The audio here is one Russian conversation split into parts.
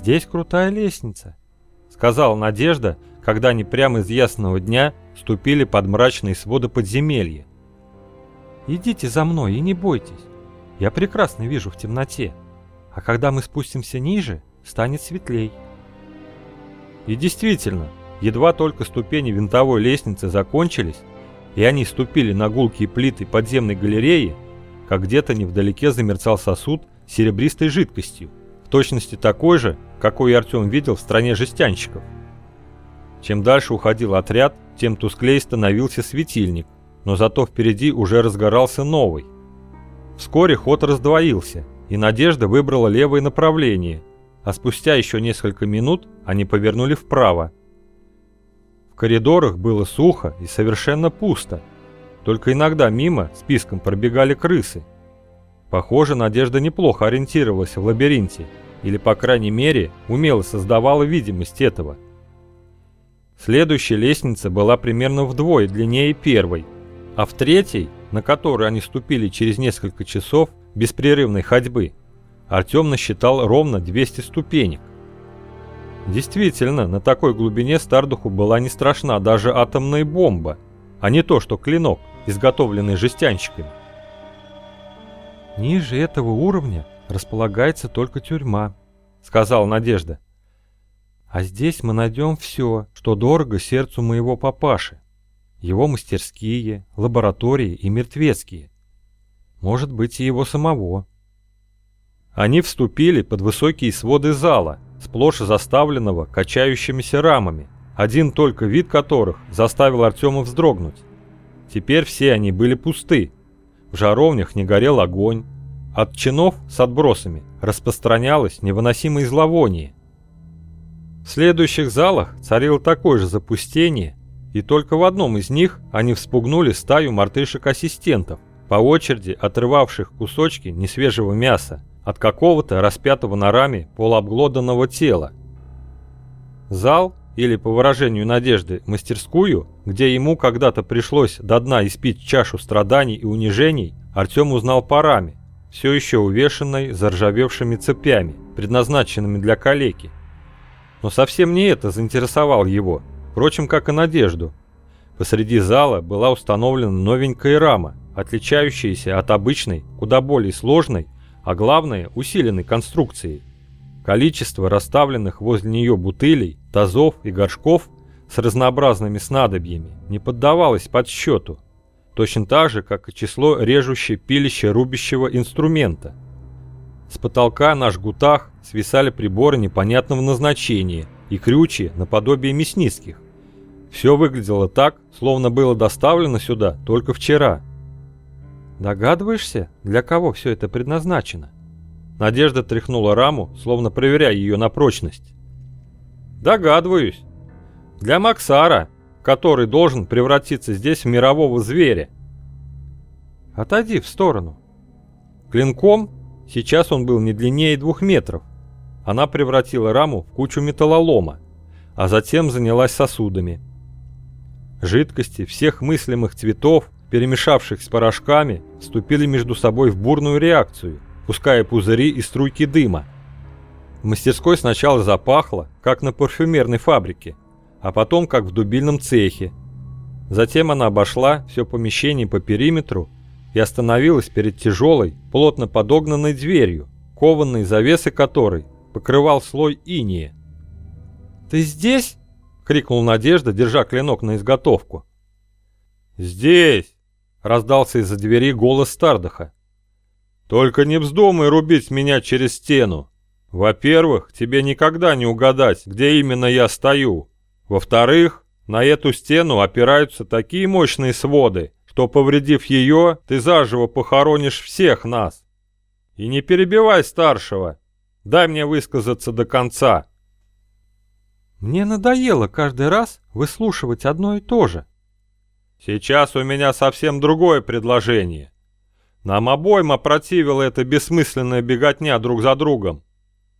«Здесь крутая лестница», — сказала Надежда, когда они прямо из ясного дня ступили под мрачные своды подземелья. «Идите за мной и не бойтесь. Я прекрасно вижу в темноте. А когда мы спустимся ниже, станет светлей». И действительно, едва только ступени винтовой лестницы закончились, и они ступили на гулкие плиты подземной галереи, как где-то невдалеке замерцал сосуд серебристой жидкостью, точности такой же, какой Артем видел в стране жестянщиков. Чем дальше уходил отряд, тем тусклее становился светильник, но зато впереди уже разгорался новый. Вскоре ход раздвоился, и Надежда выбрала левое направление, а спустя еще несколько минут они повернули вправо. В коридорах было сухо и совершенно пусто, только иногда мимо списком пробегали крысы. Похоже, Надежда неплохо ориентировалась в лабиринте, или, по крайней мере, умело создавала видимость этого. Следующая лестница была примерно вдвое длиннее первой, а в третьей, на которую они ступили через несколько часов беспрерывной ходьбы, Артем насчитал ровно 200 ступенек. Действительно, на такой глубине Стардуху была не страшна даже атомная бомба, а не то, что клинок, изготовленный жестянщиками. «Ниже этого уровня располагается только тюрьма», — сказала Надежда. «А здесь мы найдем все, что дорого сердцу моего папаши. Его мастерские, лаборатории и мертвецкие. Может быть, и его самого». Они вступили под высокие своды зала, сплошь заставленного качающимися рамами, один только вид которых заставил Артема вздрогнуть. Теперь все они были пусты, в жаровнях не горел огонь. От чинов с отбросами распространялось невыносимое зловоние. В следующих залах царило такое же запустение, и только в одном из них они вспугнули стаю мартышек-ассистентов, по очереди отрывавших кусочки несвежего мяса от какого-то распятого на раме полуобглоданного тела. Зал или, по выражению Надежды, мастерскую, где ему когда-то пришлось до дна испить чашу страданий и унижений, Артем узнал по раме, все еще увешанной заржавевшими цепями, предназначенными для калеки. Но совсем не это заинтересовал его, впрочем, как и Надежду. Посреди зала была установлена новенькая рама, отличающаяся от обычной, куда более сложной, а главное, усиленной конструкцией. Количество расставленных возле нее бутылей, тазов и горшков с разнообразными снадобьями не поддавалось подсчету, точно так же, как и число режуще, пилище, рубящего инструмента. С потолка на жгутах свисали приборы непонятного назначения и крючи наподобие мясницких. Все выглядело так, словно было доставлено сюда только вчера. Догадываешься, для кого все это предназначено? Надежда тряхнула раму, словно проверяя ее на прочность. «Догадываюсь. Для Максара, который должен превратиться здесь в мирового зверя». «Отойди в сторону». Клинком сейчас он был не длиннее двух метров. Она превратила раму в кучу металлолома, а затем занялась сосудами. Жидкости всех мыслимых цветов, перемешавших с порошками, вступили между собой в бурную реакцию – пуская пузыри и струйки дыма. В мастерской сначала запахло, как на парфюмерной фабрике, а потом как в дубильном цехе. Затем она обошла все помещение по периметру и остановилась перед тяжелой, плотно подогнанной дверью, кованной завесы которой покрывал слой иния. «Ты здесь?» — крикнул Надежда, держа клинок на изготовку. «Здесь!» — раздался из-за двери голос Стардаха. Только не вздумай рубить меня через стену. Во-первых, тебе никогда не угадать, где именно я стою. Во-вторых, на эту стену опираются такие мощные своды, что, повредив ее, ты заживо похоронишь всех нас. И не перебивай старшего. Дай мне высказаться до конца. Мне надоело каждый раз выслушивать одно и то же. Сейчас у меня совсем другое предложение. Нам обоим опротивила эта бессмысленная беготня друг за другом.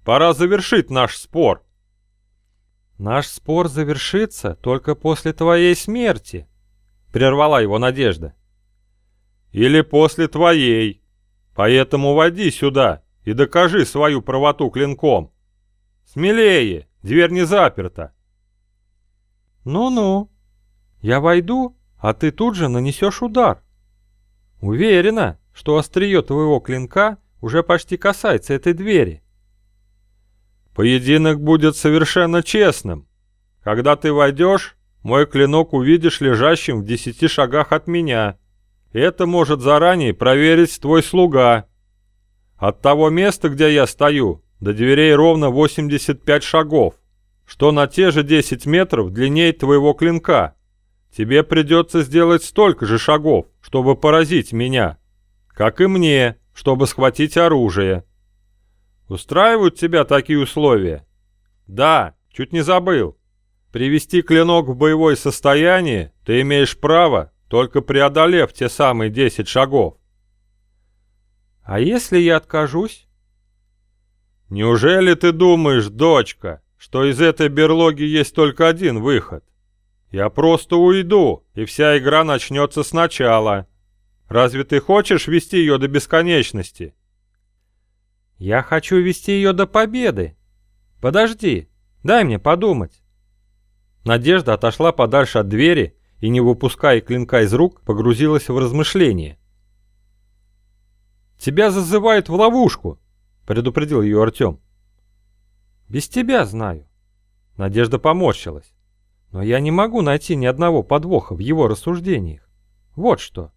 Пора завершить наш спор. Наш спор завершится только после твоей смерти, прервала его Надежда. Или после твоей. Поэтому води сюда и докажи свою правоту клинком. Смелее, дверь не заперта. Ну-ну. Я войду, а ты тут же нанесешь удар. Уверена, что острие твоего клинка уже почти касается этой двери. Поединок будет совершенно честным. Когда ты войдешь, мой клинок увидишь лежащим в десяти шагах от меня. Это может заранее проверить твой слуга. От того места, где я стою, до дверей ровно 85 шагов, что на те же 10 метров длиннее твоего клинка. Тебе придется сделать столько же шагов, чтобы поразить меня, как и мне, чтобы схватить оружие. Устраивают тебя такие условия? Да, чуть не забыл. Привести клинок в боевое состояние ты имеешь право, только преодолев те самые 10 шагов. А если я откажусь? Неужели ты думаешь, дочка, что из этой берлоги есть только один выход? Я просто уйду, и вся игра начнется сначала. Разве ты хочешь вести ее до бесконечности? Я хочу вести ее до победы. Подожди, дай мне подумать. Надежда отошла подальше от двери и, не выпуская клинка из рук, погрузилась в размышления. «Тебя зазывают в ловушку», — предупредил ее Артем. «Без тебя знаю». Надежда поморщилась. «Но я не могу найти ни одного подвоха в его рассуждениях. Вот что.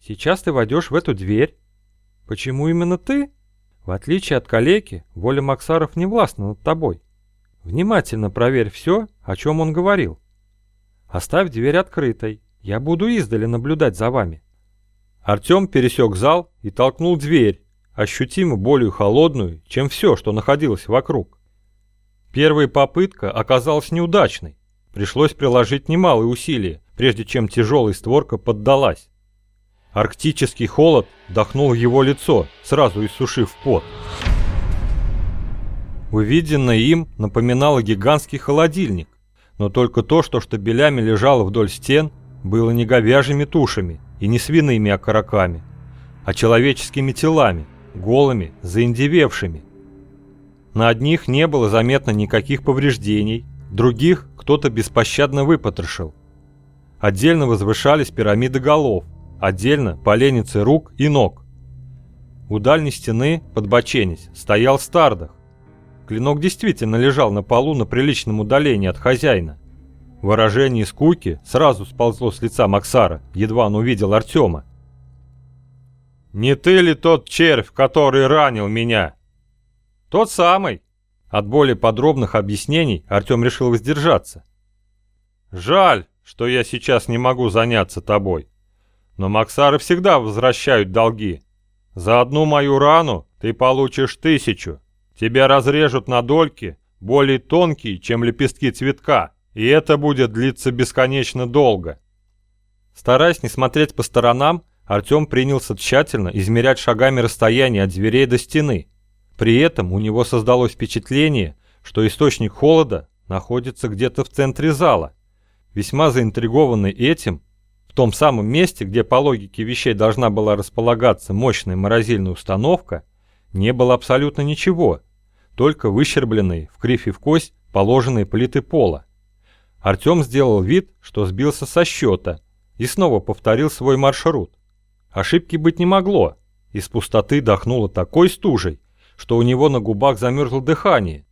Сейчас ты войдешь в эту дверь. Почему именно ты? В отличие от калеки, воля Максаров не властна над тобой. Внимательно проверь все, о чем он говорил. Оставь дверь открытой. Я буду издали наблюдать за вами. Артем пересек зал и толкнул дверь, ощутимо более холодную, чем все, что находилось вокруг. Первая попытка оказалась неудачной. Пришлось приложить немалые усилия, прежде чем тяжелая створка поддалась. Арктический холод дохнул его лицо, сразу иссушив пот. Увиденное им напоминало гигантский холодильник, но только то, что штабелями лежало вдоль стен, было не говяжьими тушами и не свиными окороками, а человеческими телами, голыми, заиндевевшими. На одних не было заметно никаких повреждений, других кто-то беспощадно выпотрошил. Отдельно возвышались пирамиды голов, отдельно поленницы рук и ног. У дальней стены, подбоченясь, стоял Стардах, Клинок действительно лежал на полу на приличном удалении от хозяина. Выражение скуки сразу сползло с лица Максара, едва он увидел Артема. «Не ты ли тот червь, который ранил меня?» «Тот самый!» От более подробных объяснений Артем решил воздержаться. «Жаль, что я сейчас не могу заняться тобой. Но Максары всегда возвращают долги. За одну мою рану ты получишь тысячу, Тебя разрежут на дольки, более тонкие, чем лепестки цветка, и это будет длиться бесконечно долго. Стараясь не смотреть по сторонам, Артем принялся тщательно измерять шагами расстояние от дверей до стены. При этом у него создалось впечатление, что источник холода находится где-то в центре зала. Весьма заинтригованный этим, том самом месте, где по логике вещей должна была располагаться мощная морозильная установка, не было абсолютно ничего, только выщербленные, в кривь и в кость, положенные плиты пола. Артем сделал вид, что сбился со счета, и снова повторил свой маршрут. Ошибки быть не могло. Из пустоты дохнуло такой стужей, что у него на губах замерзло дыхание.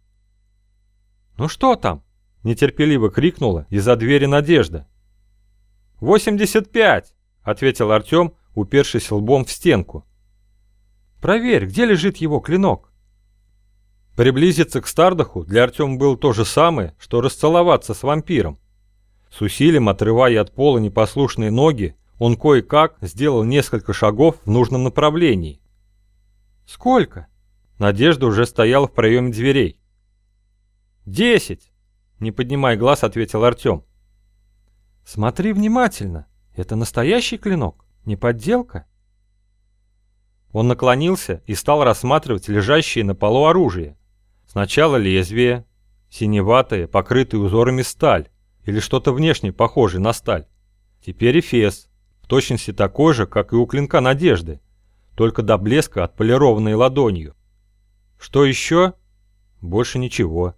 «Ну что там?» – нетерпеливо крикнула из-за двери Надежда. «Восемьдесят пять!» – ответил Артем, упершись лбом в стенку. «Проверь, где лежит его клинок?» Приблизиться к Стардаху для Артема было то же самое, что расцеловаться с вампиром. С усилием отрывая от пола непослушные ноги, он кое-как сделал несколько шагов в нужном направлении. «Сколько?» Надежда уже стояла в проеме дверей. «Десять!» Не поднимая глаз, ответил Артем. «Смотри внимательно. Это настоящий клинок, не подделка?» Он наклонился и стал рассматривать лежащее на полу оружие. Сначала лезвие, синеватое, покрытое узорами сталь, или что-то внешне похожее на сталь. Теперь эфес, в точности такой же, как и у клинка надежды, только до блеска отполированной ладонью. Что еще? Больше ничего.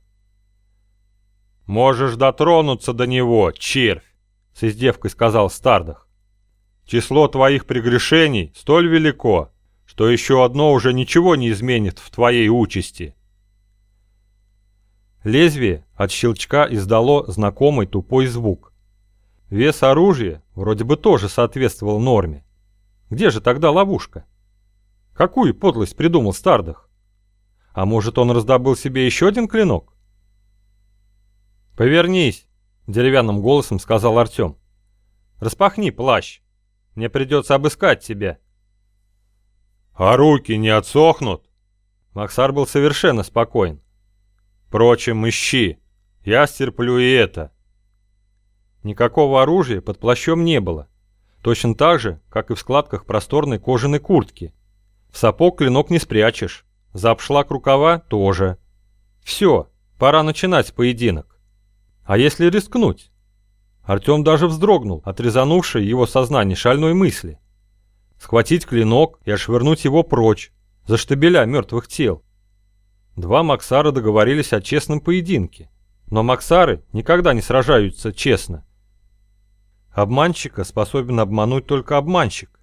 «Можешь дотронуться до него, червь!» — с издевкой сказал Стардах. «Число твоих прегрешений столь велико, что еще одно уже ничего не изменит в твоей участи». Лезвие от щелчка издало знакомый тупой звук. Вес оружия вроде бы тоже соответствовал норме. Где же тогда ловушка? Какую подлость придумал Стардах? А может он раздобыл себе еще один клинок? «Повернись!» — деревянным голосом сказал Артем. «Распахни плащ. Мне придется обыскать тебя». «А руки не отсохнут?» Максар был совершенно спокоен. «Впрочем, ищи. Я стерплю и это». Никакого оружия под плащом не было. Точно так же, как и в складках просторной кожаной куртки. В сапог клинок не спрячешь. За обшлаг рукава тоже. Все, пора начинать поединок. А если рискнуть? Артем даже вздрогнул от резанувшей его сознание шальной мысли. Схватить клинок и отшвырнуть его прочь, за штабеля мертвых тел. Два Максара договорились о честном поединке, но Максары никогда не сражаются честно. Обманщика способен обмануть только обманщик.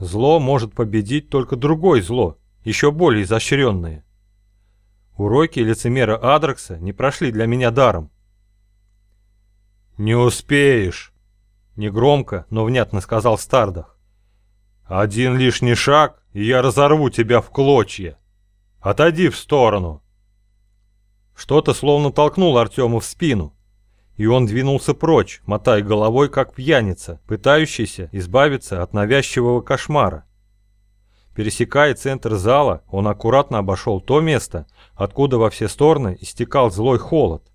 Зло может победить только другое зло, еще более изощренное. Уроки лицемера Адрекса не прошли для меня даром. «Не успеешь!» Негромко, но внятно сказал Стардах. «Один лишний шаг, и я разорву тебя в клочья. Отойди в сторону!» Что-то словно толкнул Артему в спину, и он двинулся прочь, мотая головой, как пьяница, пытающийся избавиться от навязчивого кошмара. Пересекая центр зала, он аккуратно обошел то место, откуда во все стороны истекал злой холод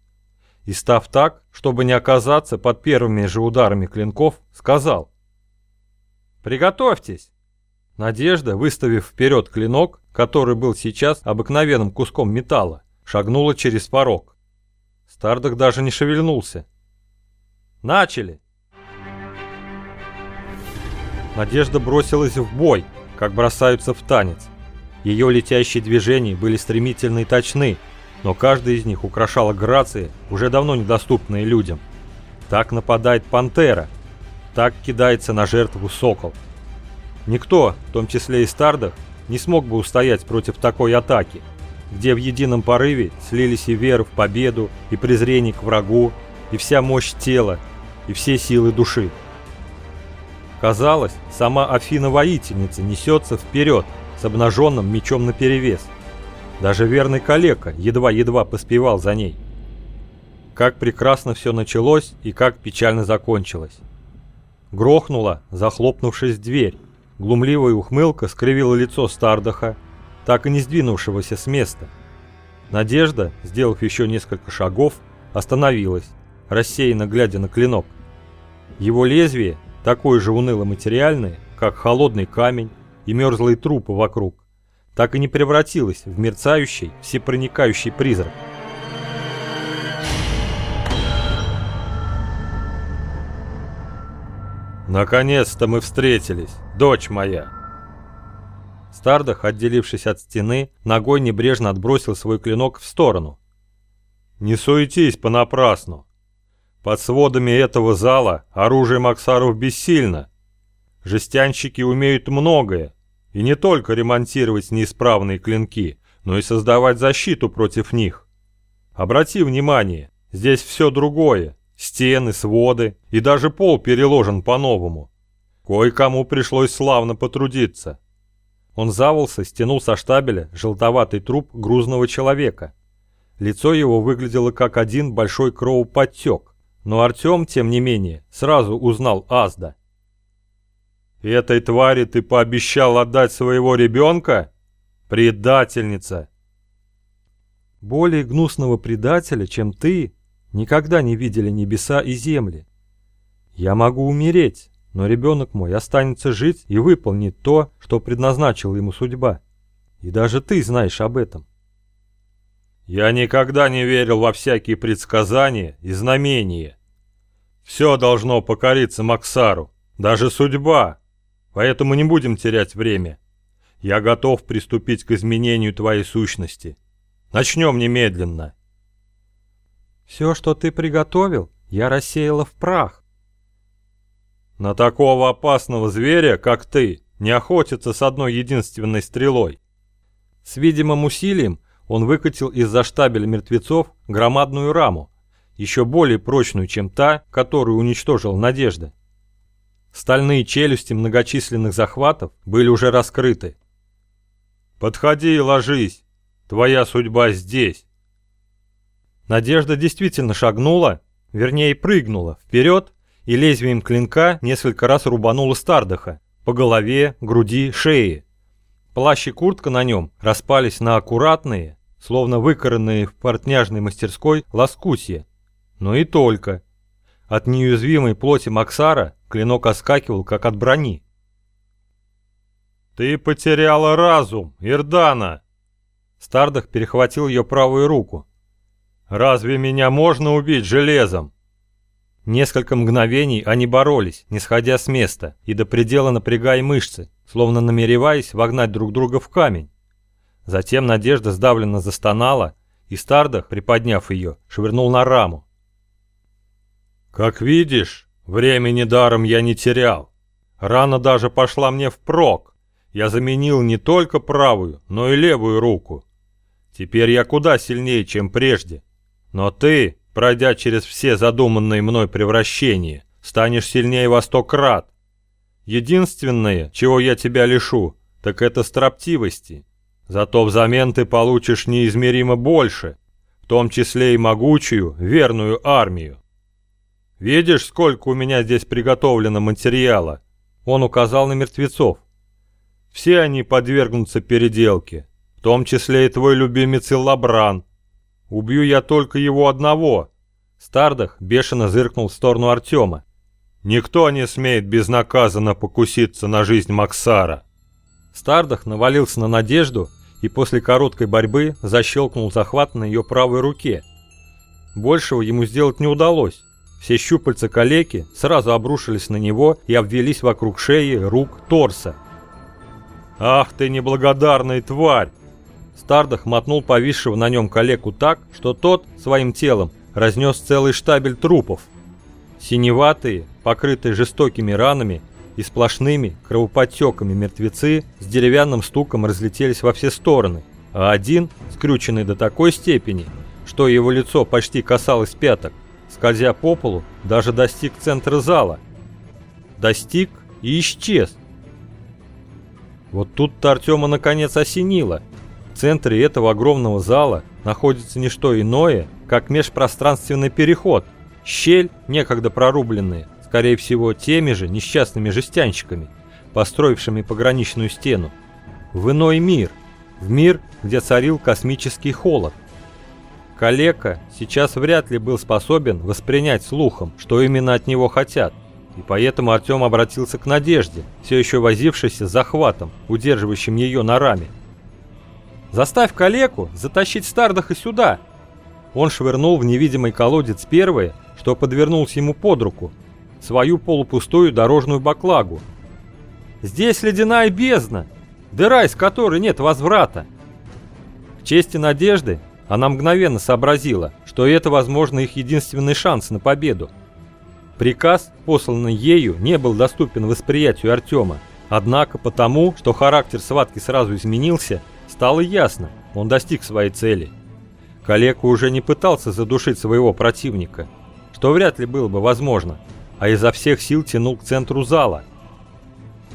и, став так, чтобы не оказаться под первыми же ударами клинков, сказал «Приготовьтесь!» Надежда, выставив вперед клинок, который был сейчас обыкновенным куском металла, шагнула через порог. Стардок даже не шевельнулся. «Начали!» Надежда бросилась в бой, как бросаются в танец. Ее летящие движения были стремительны и точны, но каждый из них украшала грации, уже давно недоступные людям. Так нападает пантера, так кидается на жертву сокол. Никто, в том числе и Стардах, не смог бы устоять против такой атаки, где в едином порыве слились и вера в победу, и презрение к врагу, и вся мощь тела, и все силы души. Казалось, сама Афина-воительница несется вперед с обнаженным мечом наперевес, даже верный калека едва-едва поспевал за ней. Как прекрасно все началось и как печально закончилось. Грохнула, захлопнувшись дверь. Глумливая ухмылка скривила лицо Стардаха, так и не сдвинувшегося с места. Надежда, сделав еще несколько шагов, остановилась, рассеянно глядя на клинок. Его лезвие, такое же уныло-материальное, как холодный камень и мерзлые трупы вокруг, так и не превратилась в мерцающий, всепроникающий призрак. «Наконец-то мы встретились, дочь моя!» Стардах, отделившись от стены, ногой небрежно отбросил свой клинок в сторону. «Не суетись понапрасну. Под сводами этого зала оружие Максаров бессильно. Жестянщики умеют многое, и не только ремонтировать неисправные клинки, но и создавать защиту против них. Обрати внимание, здесь все другое. Стены, своды и даже пол переложен по-новому. Кое-кому пришлось славно потрудиться. Он заволся, стянул со штабеля желтоватый труп грузного человека. Лицо его выглядело как один большой кровоподтек, но Артем, тем не менее, сразу узнал Азда. Этой твари ты пообещал отдать своего ребенка? Предательница!» Более гнусного предателя, чем ты, никогда не видели небеса и земли. Я могу умереть, но ребенок мой останется жить и выполнит то, что предназначила ему судьба. И даже ты знаешь об этом. Я никогда не верил во всякие предсказания и знамения. Все должно покориться Максару, даже судьба, Поэтому не будем терять время. Я готов приступить к изменению твоей сущности. Начнем немедленно. Все, что ты приготовил, я рассеяла в прах. На такого опасного зверя, как ты, не охотится с одной единственной стрелой. С видимым усилием он выкатил из-за штабеля мертвецов громадную раму, еще более прочную, чем та, которую уничтожил Надежда. Стальные челюсти многочисленных захватов были уже раскрыты. «Подходи и ложись, твоя судьба здесь». Надежда действительно шагнула, вернее прыгнула, вперед и лезвием клинка несколько раз рубанула Стардаха по голове, груди, шее. Плащ и куртка на нем распались на аккуратные, словно выкоранные в портняжной мастерской лоскутья. Но и только. От неуязвимой плоти Максара клинок оскакивал, как от брони. «Ты потеряла разум, Ирдана!» Стардах перехватил ее правую руку. «Разве меня можно убить железом?» Несколько мгновений они боролись, не сходя с места и до предела напрягая мышцы, словно намереваясь вогнать друг друга в камень. Затем Надежда сдавленно застонала, и Стардах, приподняв ее, швырнул на раму. «Как видишь, времени даром я не терял. Рана даже пошла мне впрок. Я заменил не только правую, но и левую руку. Теперь я куда сильнее, чем прежде. Но ты, пройдя через все задуманные мной превращения, станешь сильнее во сто крат. Единственное, чего я тебя лишу, так это строптивости. Зато взамен ты получишь неизмеримо больше, в том числе и могучую, верную армию. Видишь, сколько у меня здесь приготовлено материала? Он указал на мертвецов. Все они подвергнутся переделке, в том числе и твой любимец Лабран. Убью я только его одного. Стардах бешено зыркнул в сторону Артема. Никто не смеет безнаказанно покуситься на жизнь Максара. Стардах навалился на Надежду и после короткой борьбы защелкнул захват на ее правой руке. Большего ему сделать не удалось. Все щупальца калеки сразу обрушились на него и обвелись вокруг шеи, рук, торса. «Ах ты неблагодарная тварь!» Стардах мотнул повисшего на нем калеку так, что тот своим телом разнес целый штабель трупов. Синеватые, покрытые жестокими ранами и сплошными кровоподтеками мертвецы с деревянным стуком разлетелись во все стороны, а один, скрюченный до такой степени, что его лицо почти касалось пяток, скользя по полу, даже достиг центра зала. Достиг и исчез. Вот тут-то Артема наконец осенило. В центре этого огромного зала находится не что иное, как межпространственный переход, щель, некогда прорубленная, скорее всего, теми же несчастными жестянщиками, построившими пограничную стену, в иной мир, в мир, где царил космический холод. Калека сейчас вряд ли был способен воспринять слухом, что именно от него хотят, и поэтому Артем обратился к Надежде, все еще возившейся захватом, удерживающим ее на раме. «Заставь Калеку затащить Стардаха сюда!» Он швырнул в невидимый колодец первое, что подвернулось ему под руку, свою полупустую дорожную баклагу. «Здесь ледяная бездна, дыра из которой нет возврата!» К чести Надежды она мгновенно сообразила, что это, возможно, их единственный шанс на победу. Приказ, посланный ею, не был доступен восприятию Артема. Однако потому, что характер схватки сразу изменился, стало ясно, он достиг своей цели. Калека уже не пытался задушить своего противника, что вряд ли было бы возможно, а изо всех сил тянул к центру зала.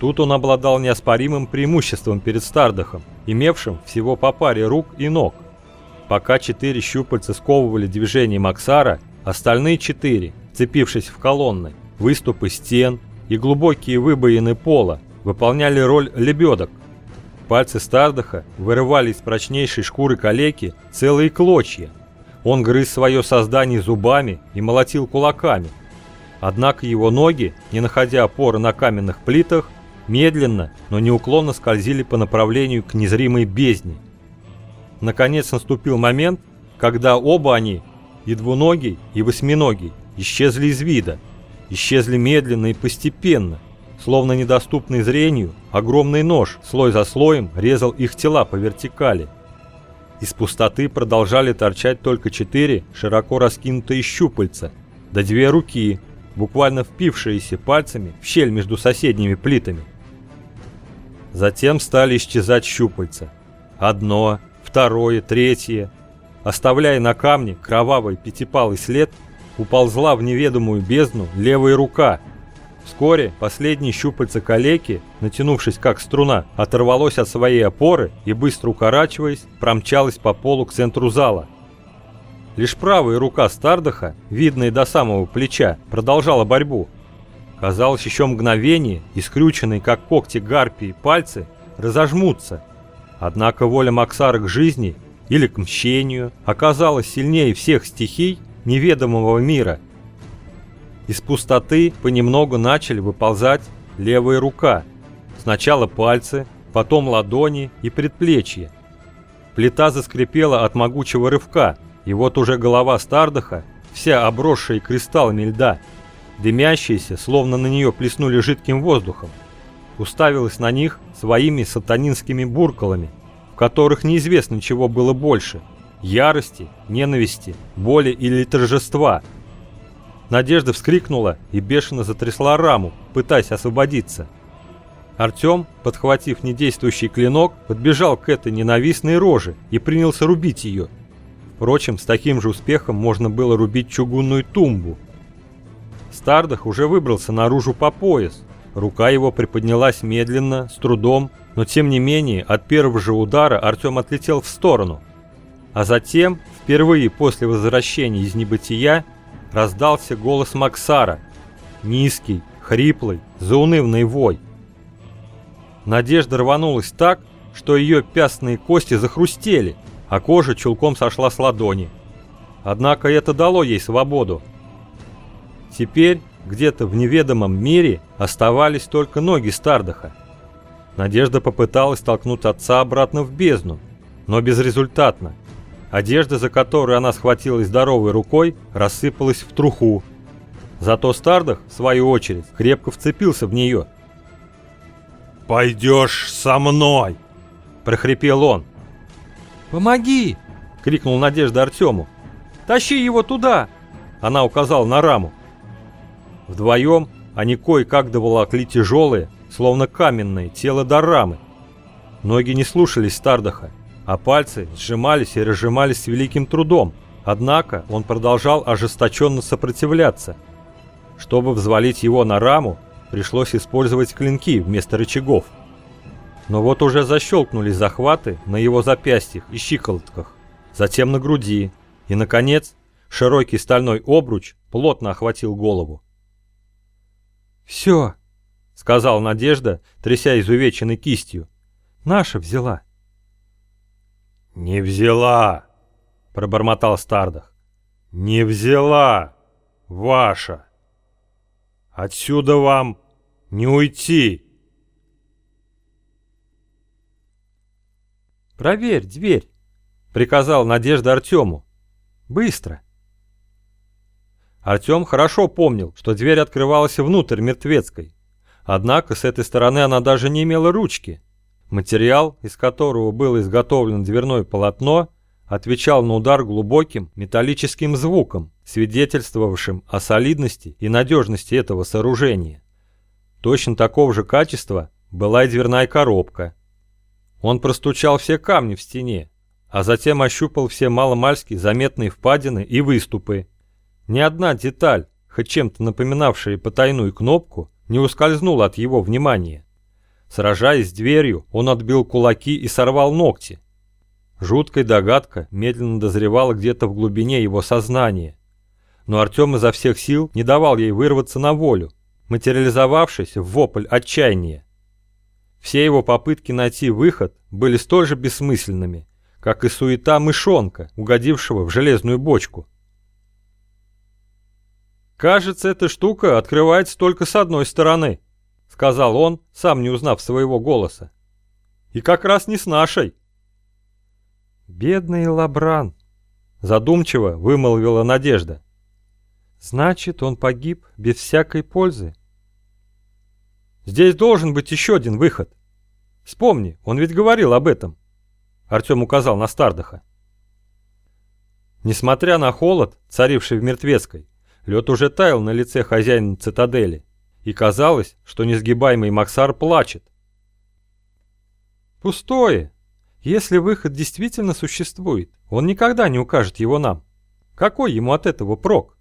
Тут он обладал неоспоримым преимуществом перед Стардахом, имевшим всего по паре рук и ног. Пока четыре щупальца сковывали движение Максара, остальные четыре, цепившись в колонны, выступы стен и глубокие выбоины пола, выполняли роль лебедок. Пальцы Стардаха вырывали из прочнейшей шкуры калеки целые клочья. Он грыз свое создание зубами и молотил кулаками. Однако его ноги, не находя опоры на каменных плитах, медленно, но неуклонно скользили по направлению к незримой бездне. Наконец наступил момент, когда оба они, и двуногий, и восьминогий, исчезли из вида. Исчезли медленно и постепенно, словно недоступный зрению, огромный нож слой за слоем резал их тела по вертикали. Из пустоты продолжали торчать только четыре широко раскинутые щупальца, да две руки, буквально впившиеся пальцами в щель между соседними плитами. Затем стали исчезать щупальца. Одно, второе, третье. Оставляя на камне кровавый пятипалый след, уползла в неведомую бездну левая рука – Вскоре последнее щупальце калеки, натянувшись как струна, оторвалось от своей опоры и, быстро укорачиваясь, промчалось по полу к центру зала. Лишь правая рука Стардаха, видная до самого плеча, продолжала борьбу. Казалось, еще мгновение, и скрюченные, как когти гарпии, пальцы разожмутся. Однако воля Максара к жизни или к мщению оказалась сильнее всех стихий неведомого мира – из пустоты понемногу начали выползать левая рука. Сначала пальцы, потом ладони и предплечья. Плита заскрипела от могучего рывка, и вот уже голова Стардаха, вся обросшая кристаллами льда, дымящаяся, словно на нее плеснули жидким воздухом, уставилась на них своими сатанинскими буркалами, в которых неизвестно чего было больше – ярости, ненависти, боли или торжества – Надежда вскрикнула и бешено затрясла раму, пытаясь освободиться. Артем, подхватив недействующий клинок, подбежал к этой ненавистной роже и принялся рубить ее. Впрочем, с таким же успехом можно было рубить чугунную тумбу. Стардах уже выбрался наружу по пояс. Рука его приподнялась медленно, с трудом, но тем не менее от первого же удара Артем отлетел в сторону. А затем, впервые после возвращения из небытия, раздался голос Максара. Низкий, хриплый, заунывный вой. Надежда рванулась так, что ее пястные кости захрустели, а кожа чулком сошла с ладони. Однако это дало ей свободу. Теперь где-то в неведомом мире оставались только ноги Стардаха. Надежда попыталась толкнуть отца обратно в бездну, но безрезультатно. Одежда, за которую она схватилась здоровой рукой, рассыпалась в труху. Зато Стардах, в свою очередь, крепко вцепился в нее. «Пойдешь со мной!» – прохрипел он. «Помоги!» – крикнул Надежда Артему. «Тащи его туда!» – она указала на раму. Вдвоем они кое-как доволокли тяжелые, словно каменные, тело до рамы. Ноги не слушались Стардаха а пальцы сжимались и разжимались с великим трудом, однако он продолжал ожесточенно сопротивляться. Чтобы взвалить его на раму, пришлось использовать клинки вместо рычагов. Но вот уже защелкнулись захваты на его запястьях и щиколотках, затем на груди, и, наконец, широкий стальной обруч плотно охватил голову. «Все», — сказал Надежда, тряся изувеченной кистью. «Наша взяла». «Не взяла!» — пробормотал Стардах. «Не взяла! Ваша! Отсюда вам не уйти!» «Проверь дверь!» — приказал Надежда Артему. «Быстро!» Артем хорошо помнил, что дверь открывалась внутрь мертвецкой. Однако с этой стороны она даже не имела ручки — Материал, из которого было изготовлено дверное полотно, отвечал на удар глубоким металлическим звуком, свидетельствовавшим о солидности и надежности этого сооружения. Точно такого же качества была и дверная коробка. Он простучал все камни в стене, а затем ощупал все маломальски заметные впадины и выступы. Ни одна деталь, хоть чем-то напоминавшая потайную кнопку, не ускользнула от его внимания. Сражаясь с дверью, он отбил кулаки и сорвал ногти. Жуткая догадка медленно дозревала где-то в глубине его сознания. Но Артем изо всех сил не давал ей вырваться на волю, материализовавшись в вопль отчаяния. Все его попытки найти выход были столь же бессмысленными, как и суета мышонка, угодившего в железную бочку. «Кажется, эта штука открывается только с одной стороны», — сказал он, сам не узнав своего голоса. «И как раз не с нашей». «Бедный Лабран», — задумчиво вымолвила Надежда. «Значит, он погиб без всякой пользы». «Здесь должен быть еще один выход. Вспомни, он ведь говорил об этом». Артем указал на Стардаха. Несмотря на холод, царивший в Мертвецкой, лед уже таял на лице хозяина цитадели, и казалось, что несгибаемый Максар плачет. «Пустое. Если выход действительно существует, он никогда не укажет его нам. Какой ему от этого прок?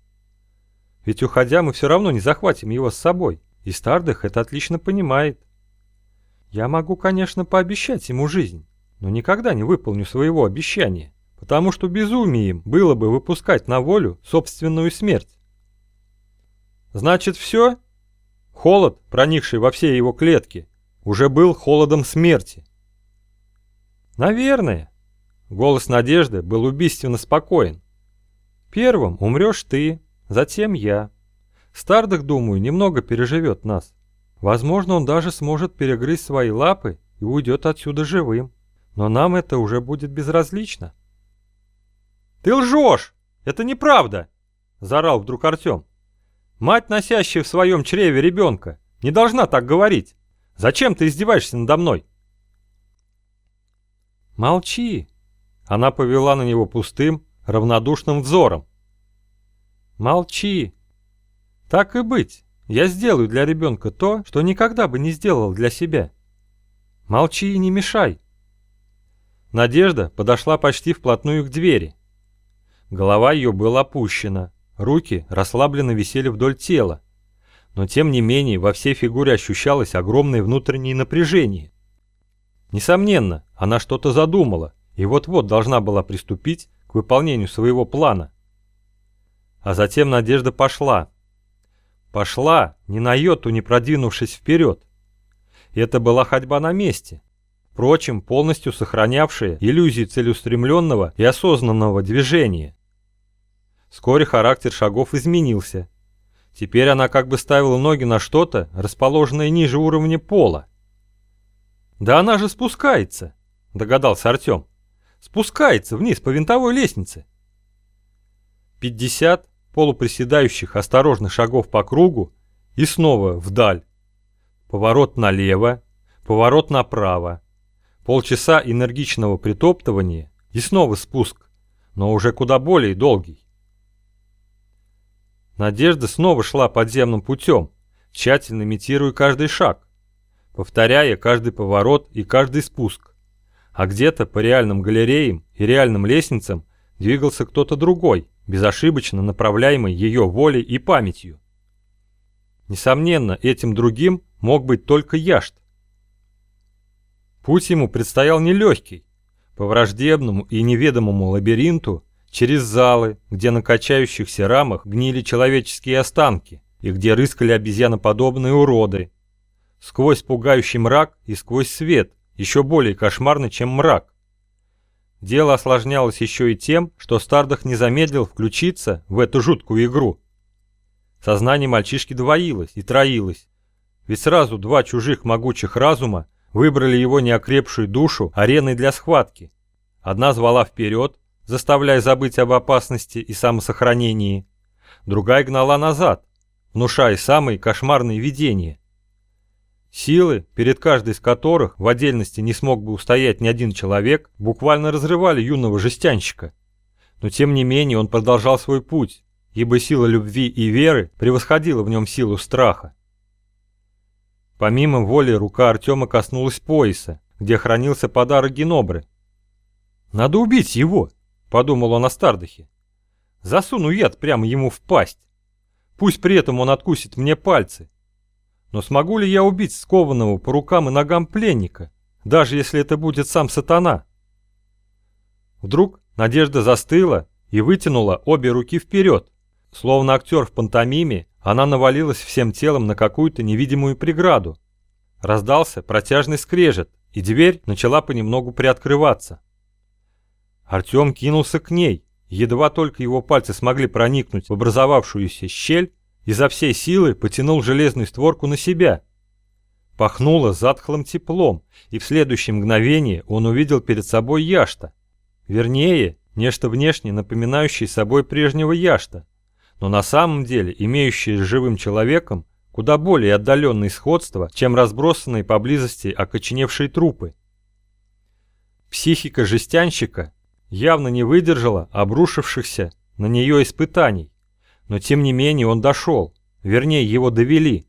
Ведь уходя, мы все равно не захватим его с собой, и Стардых это отлично понимает. Я могу, конечно, пообещать ему жизнь, но никогда не выполню своего обещания, потому что безумием было бы выпускать на волю собственную смерть. Значит, все? Холод, проникший во все его клетки, уже был холодом смерти. Наверное. Голос Надежды был убийственно спокоен. Первым умрешь ты, затем я. Стардах, думаю, немного переживет нас. Возможно, он даже сможет перегрызть свои лапы и уйдет отсюда живым. Но нам это уже будет безразлично. «Ты лжешь! Это неправда!» – заорал вдруг Артем. «Мать, носящая в своем чреве ребенка, не должна так говорить. Зачем ты издеваешься надо мной?» «Молчи!» Она повела на него пустым, равнодушным взором. «Молчи! Так и быть, я сделаю для ребенка то, что никогда бы не сделал для себя. Молчи и не мешай!» Надежда подошла почти вплотную к двери. Голова ее была опущена, руки расслабленно висели вдоль тела, но тем не менее во всей фигуре ощущалось огромное внутреннее напряжение. Несомненно, она что-то задумала и вот-вот должна была приступить к выполнению своего плана. А затем Надежда пошла. Пошла, ни на йоту не продвинувшись вперед. Это была ходьба на месте, впрочем, полностью сохранявшая иллюзии целеустремленного и осознанного движения. Вскоре характер шагов изменился. Теперь она как бы ставила ноги на что-то, расположенное ниже уровня пола. «Да она же спускается!» – догадался Артем. «Спускается вниз по винтовой лестнице!» Пятьдесят полуприседающих осторожных шагов по кругу и снова вдаль. Поворот налево, поворот направо. Полчаса энергичного притоптывания и снова спуск, но уже куда более долгий. Надежда снова шла подземным путем, тщательно имитируя каждый шаг повторяя каждый поворот и каждый спуск. А где-то по реальным галереям и реальным лестницам двигался кто-то другой, безошибочно направляемый ее волей и памятью. Несомненно, этим другим мог быть только Яшт. Путь ему предстоял нелегкий, по враждебному и неведомому лабиринту, через залы, где на качающихся рамах гнили человеческие останки и где рыскали обезьяноподобные уроды, сквозь пугающий мрак и сквозь свет, еще более кошмарный, чем мрак. Дело осложнялось еще и тем, что Стардах не замедлил включиться в эту жуткую игру. Сознание мальчишки двоилось и троилось, ведь сразу два чужих могучих разума выбрали его неокрепшую душу ареной для схватки. Одна звала вперед, заставляя забыть об опасности и самосохранении, другая гнала назад, внушая самые кошмарные видения – Силы, перед каждой из которых в отдельности не смог бы устоять ни один человек, буквально разрывали юного жестянщика. Но тем не менее он продолжал свой путь, ибо сила любви и веры превосходила в нем силу страха. Помимо воли рука Артема коснулась пояса, где хранился подарок Генобры. «Надо убить его», — подумал он о Стардахе. «Засуну яд прямо ему в пасть. Пусть при этом он откусит мне пальцы, но смогу ли я убить скованного по рукам и ногам пленника, даже если это будет сам сатана? Вдруг Надежда застыла и вытянула обе руки вперед. Словно актер в пантомиме, она навалилась всем телом на какую-то невидимую преграду. Раздался протяжный скрежет, и дверь начала понемногу приоткрываться. Артем кинулся к ней, едва только его пальцы смогли проникнуть в образовавшуюся щель, изо всей силы потянул железную створку на себя. Пахнуло затхлым теплом, и в следующее мгновение он увидел перед собой Яшта. Вернее, нечто внешне напоминающее собой прежнего Яшта, но на самом деле имеющее с живым человеком куда более отдаленное сходство, чем разбросанные поблизости окоченевшие трупы. Психика жестянщика, явно не выдержала обрушившихся на нее испытаний. Но тем не менее он дошел, вернее его довели.